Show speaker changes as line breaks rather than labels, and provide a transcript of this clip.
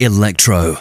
Electro.